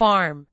farm.